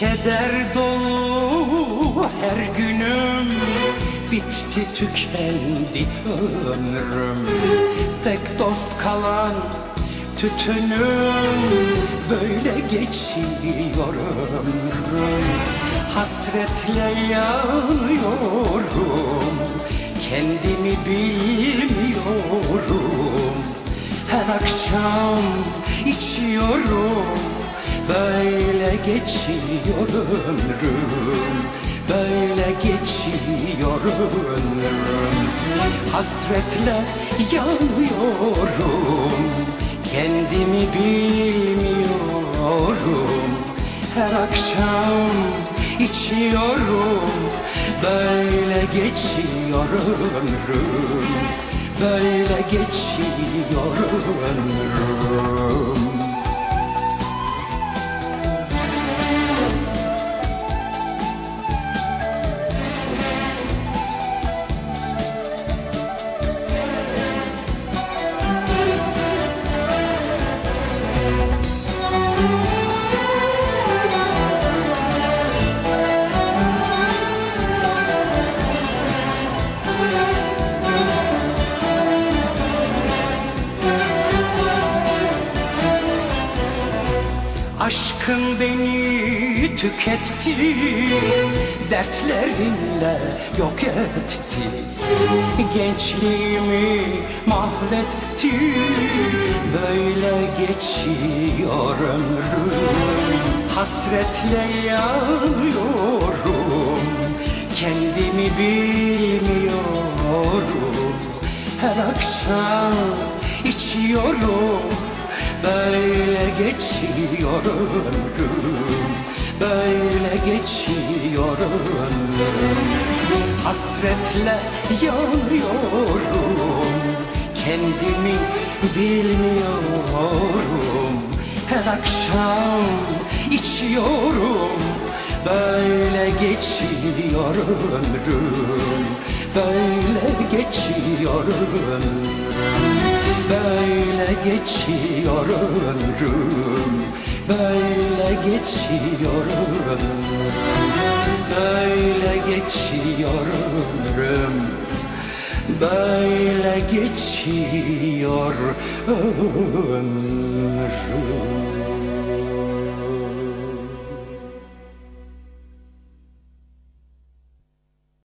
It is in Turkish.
Keder dolu her günüm Bitti tükendi ömrüm. Tek dost kalan tütünüm Böyle geçiyor ömrüm Hasretle yanıyorum Kendimi bilmiyorum. Her akşam içiyorum Böyle geçiyor ömrüm Böyle geçiyor ömrüm Hasretle yanıyorum Kendimi bilmiyorum. Her akşam içiyorum. Böyle geçiyor ömrüm. Böyle geçiyor ömrüm Aşkın beni tüketti Dertlerinle yok etti. Gençliğimi mahvetti Böyle geçiyor ömrüm. Hasretle yanıyorum Kendimi bilmiyorum. Her akşam içiyorum Böyle geçiyor ömrüm Böyle geçiyor ömrüm Hasretle yanıyorum Kendimi bilmiyorum. Her akşam içiyorum Böyle geçiyor ömrüm Böyle geçiyor ömrüm Böyle geçiyor ömrüm Böyle geçiyor ömrüm Böyle geçiyor ömrüm Böyle geçiyor ömrüm